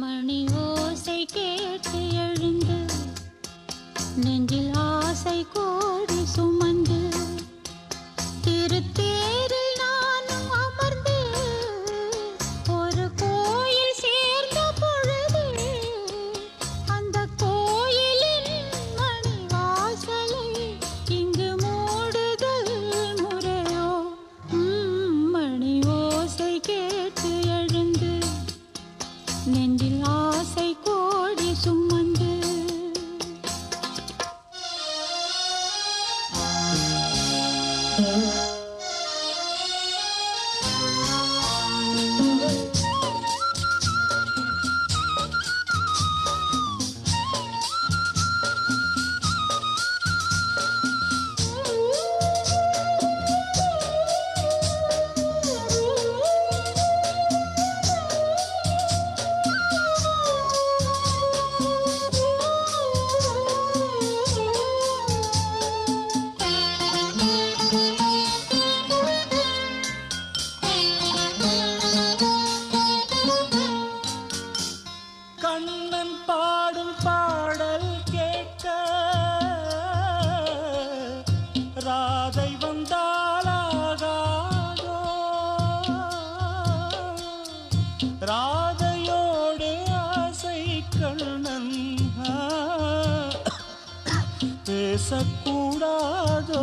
மணி ஓசை கேட்டு எழுந்து நெஞ்சில் ஆசை கோடி சுமந்து திருத்தி பேசக்கூடாதோ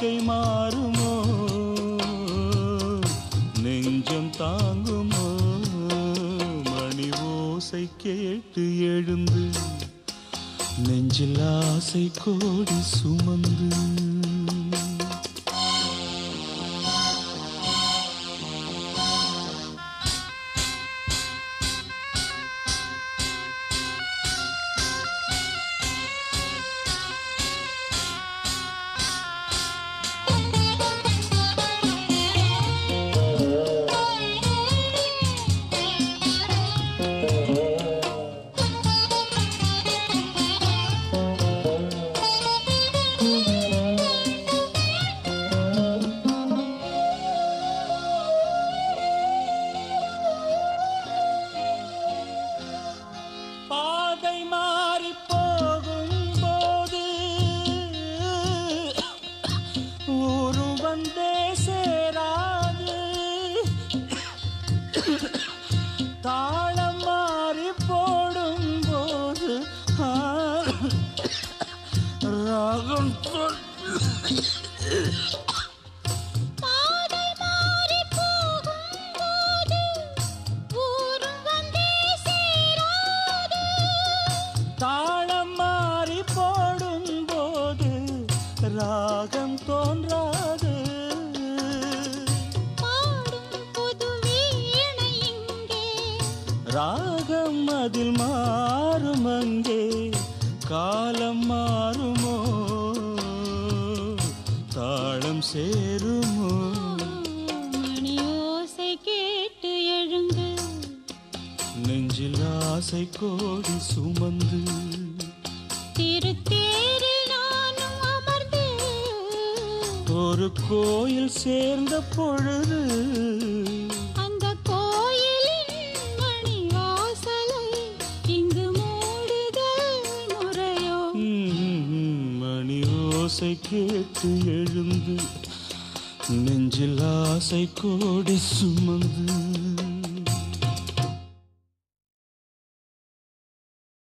வாழ்க்கை மாறுமோ? நெஞ்சம் தாங்குமோ? மணி ஓசை கேட்டு எழுந்து நெஞ்சில் ஆசை கோடி சுமந்து ராகம் சொல். தாளம் மாறி போடும் போது ராகம் தோன்றாது ராகம் அதில் அங்கே காலம் மாறுமோ? தாளம் சேருமோ? மணி ஓசை கேட்டு எழுந்து நெஞ்சில் ஆசை கோடி சுமந்து திருத்தேரில் நானும் அமர்ந்து ஒரு கோயில் சேர்ந்த பொழுது ஓசை கேட்டு எழுந்து நெஞ்சில் ஆசை கோடி சுமந்து.